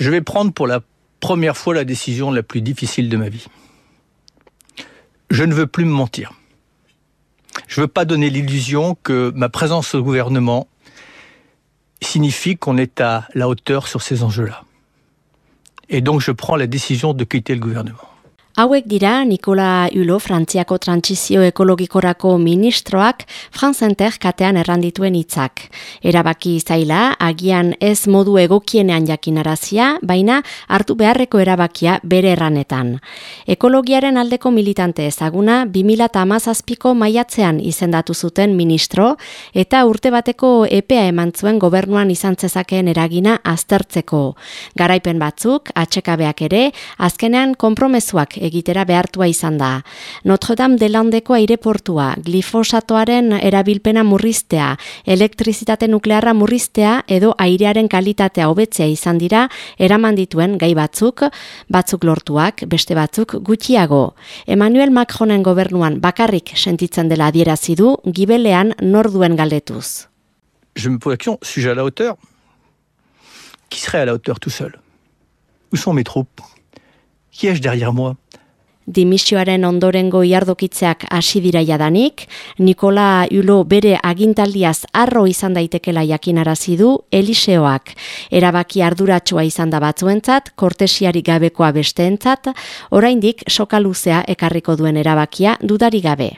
Je vais prendre pour la première fois la décision la plus difficile de ma vie. Je ne veux plus me mentir. Je ne veux pas donner l'illusion que ma présence au gouvernement signifie qu'on est à la hauteur sur ces enjeux-là. Et donc je prends la décision de quitter le gouvernement. Hauek dira Nikola Ulo Frantziako Trantsizio Ekologikorako ministroak Franzenter katean errandituen hitzak. Erabaki zaila, agian ez modu egokienean jakinarazia, baina hartu beharreko erabakia bere erranetan. Ekologiaren aldeko militante ezaguna 2008ko maiatzean izendatu zuten ministro eta urte bateko epea eman zuen gobernuan izan zezakeen eragina aztertzeko. Garaipen batzuk, atxekabeak ere, azkenean konpromesuak egitera behartua izan da. Notre Dame de Landeko aireportua, glifosatoaren erabilpena murriztea, elektrizitate nuklearra murriztea edo airearen kalitatea hobetzea izan dira eraman dituen gai batzuk, batzuk lortuak, beste batzuk gutxiago. Emmanuel Macronen gobernuan bakarrik sentitzen dela adierazi du gibelean norduen galdetuz. Je me pose la question, suis-je à la hauteur Qui serait à la hauteur tout seul Où sont mes troupes Qui ai-je derrière moi dimisioaren ondorengo iardokitzeak hasi dira jadanik, Nikola Ulo bere agintaldiaz arro izan daitekela jakinarazi du Eliseoak. Erabaki arduratsua izan da batzuentzat, kortesiari gabekoa besteentzat, oraindik sokaluzea ekarriko duen erabakia dudari gabe.